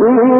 Mm-hmm.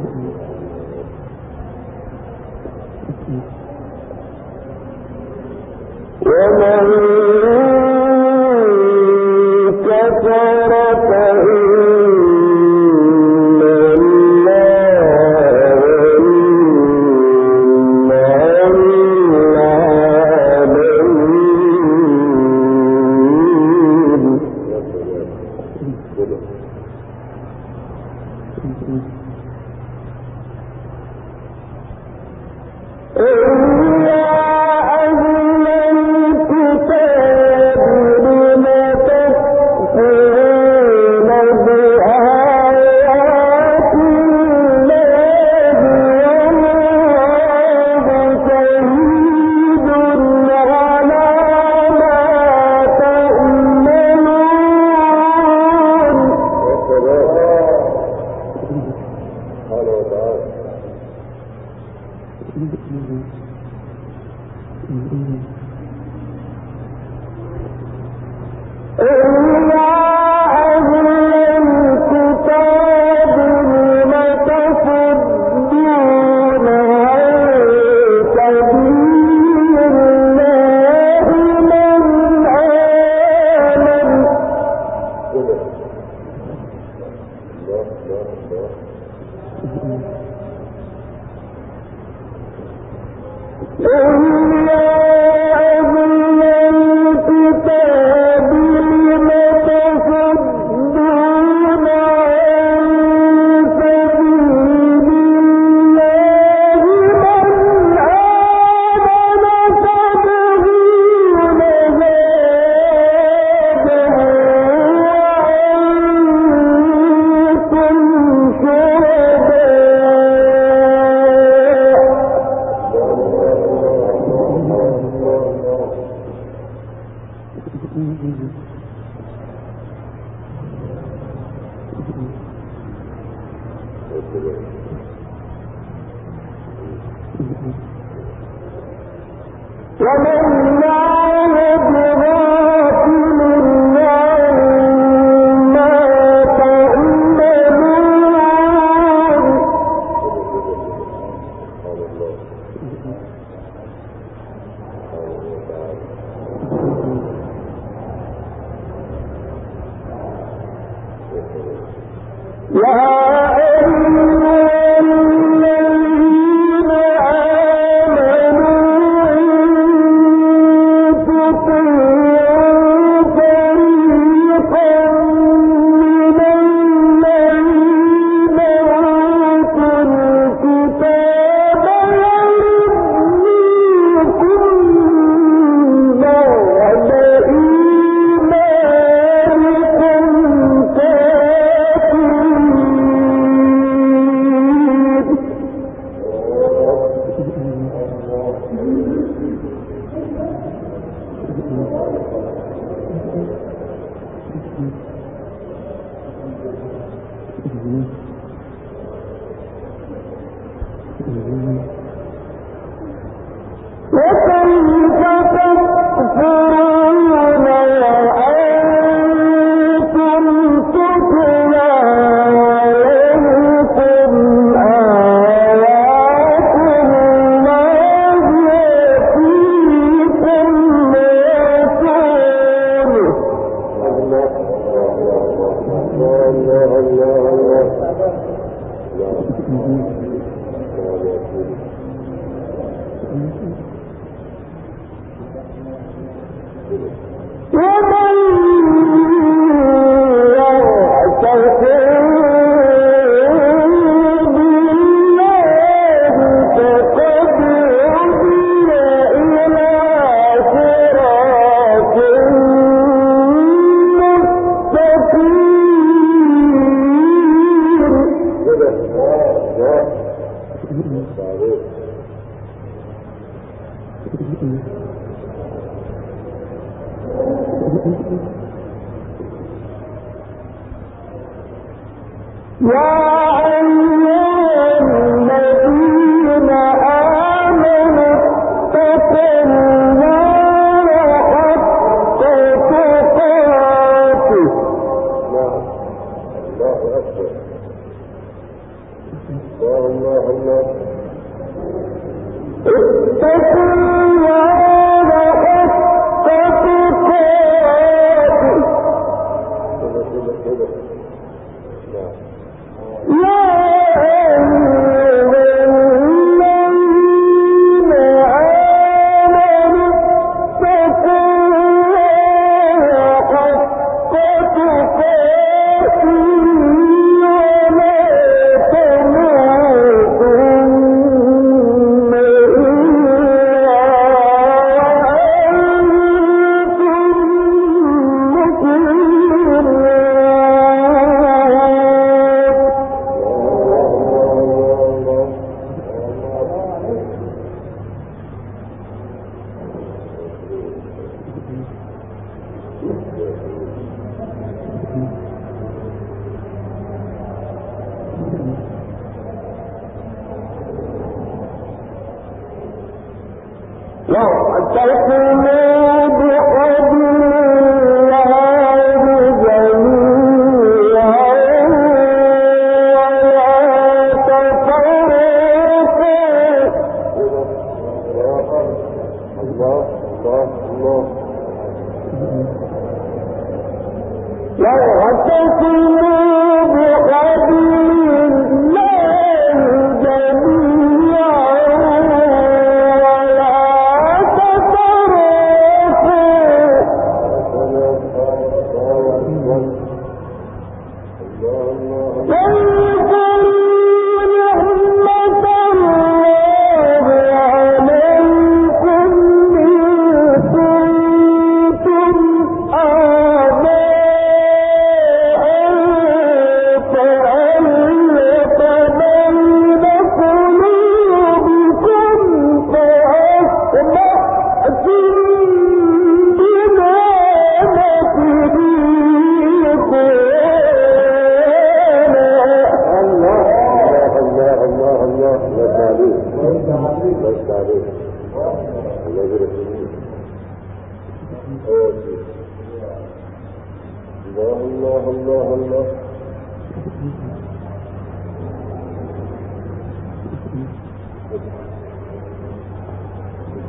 يا يا الله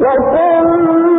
اتقوا الله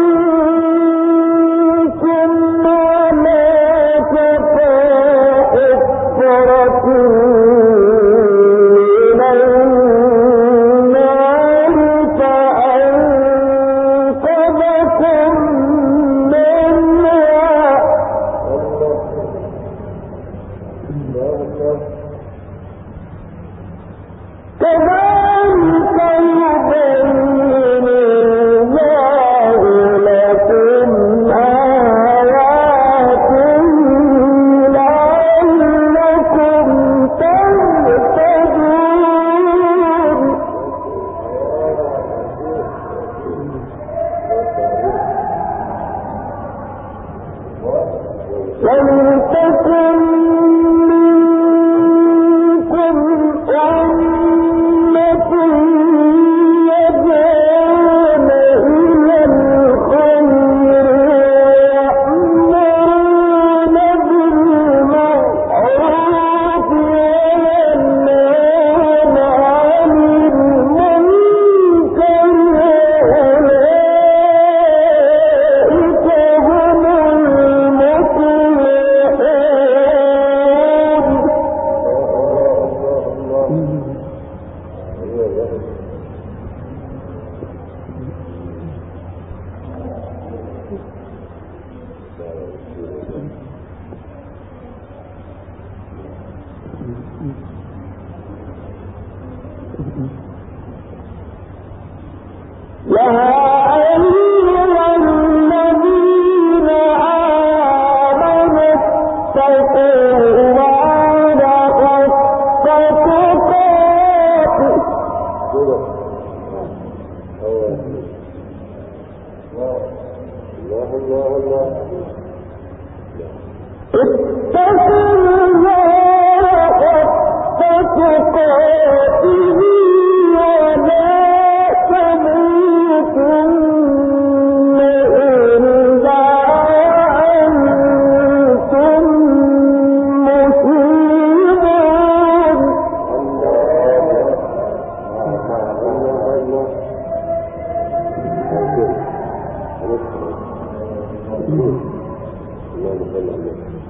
اللهم صل على محمد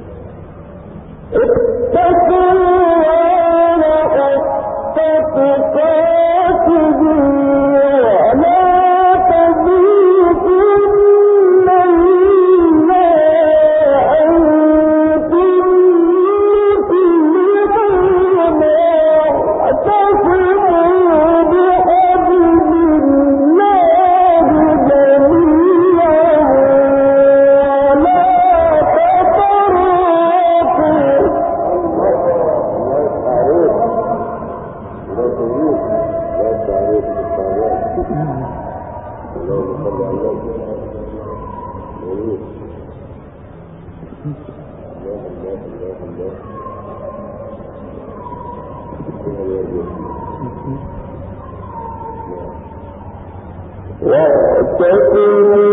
واتقوا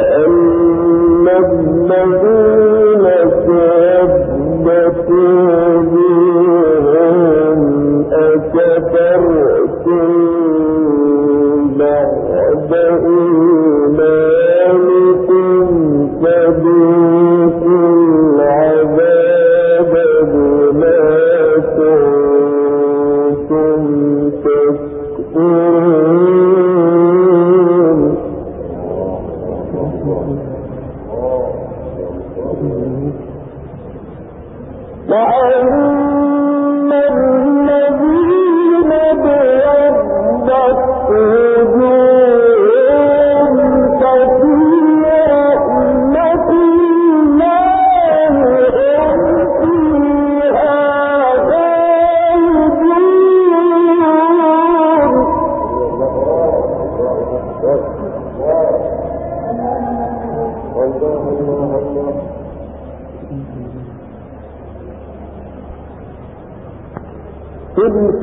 فأما الذين كنتم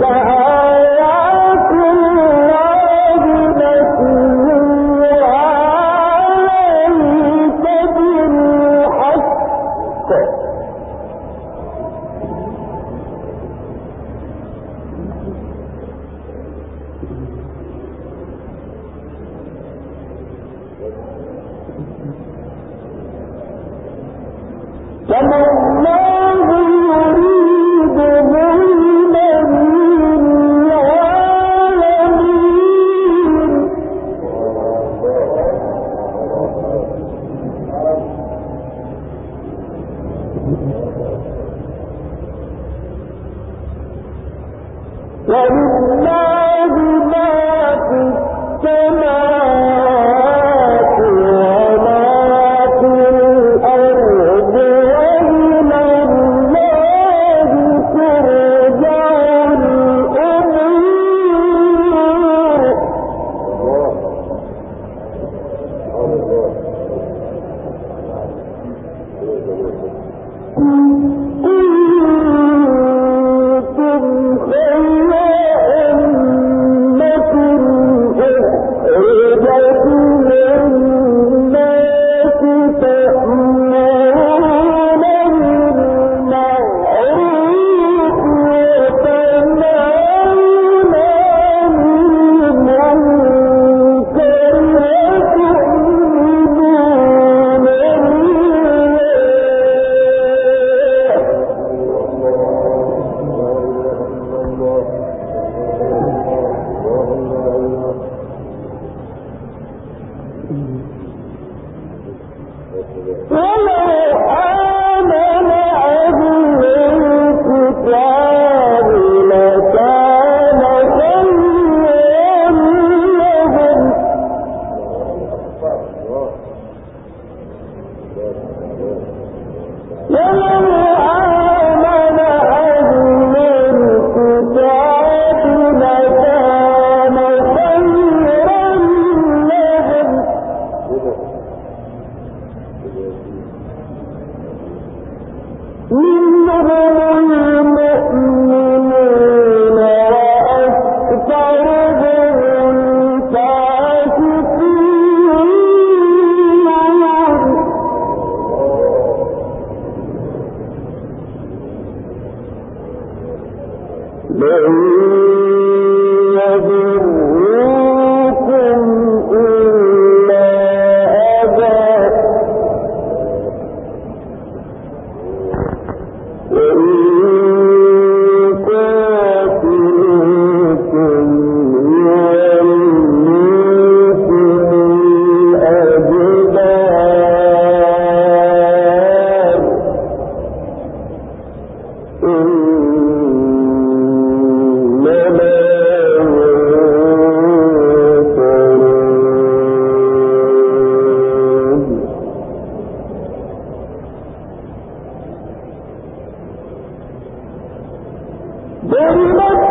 میری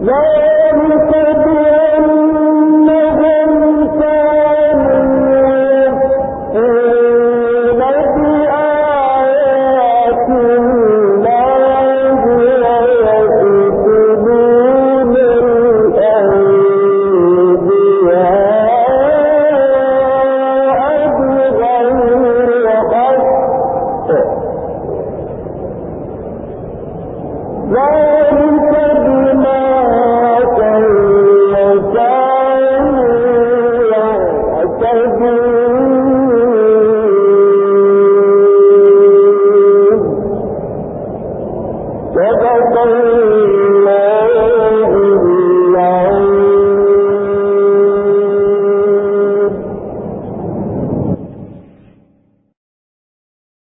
يوم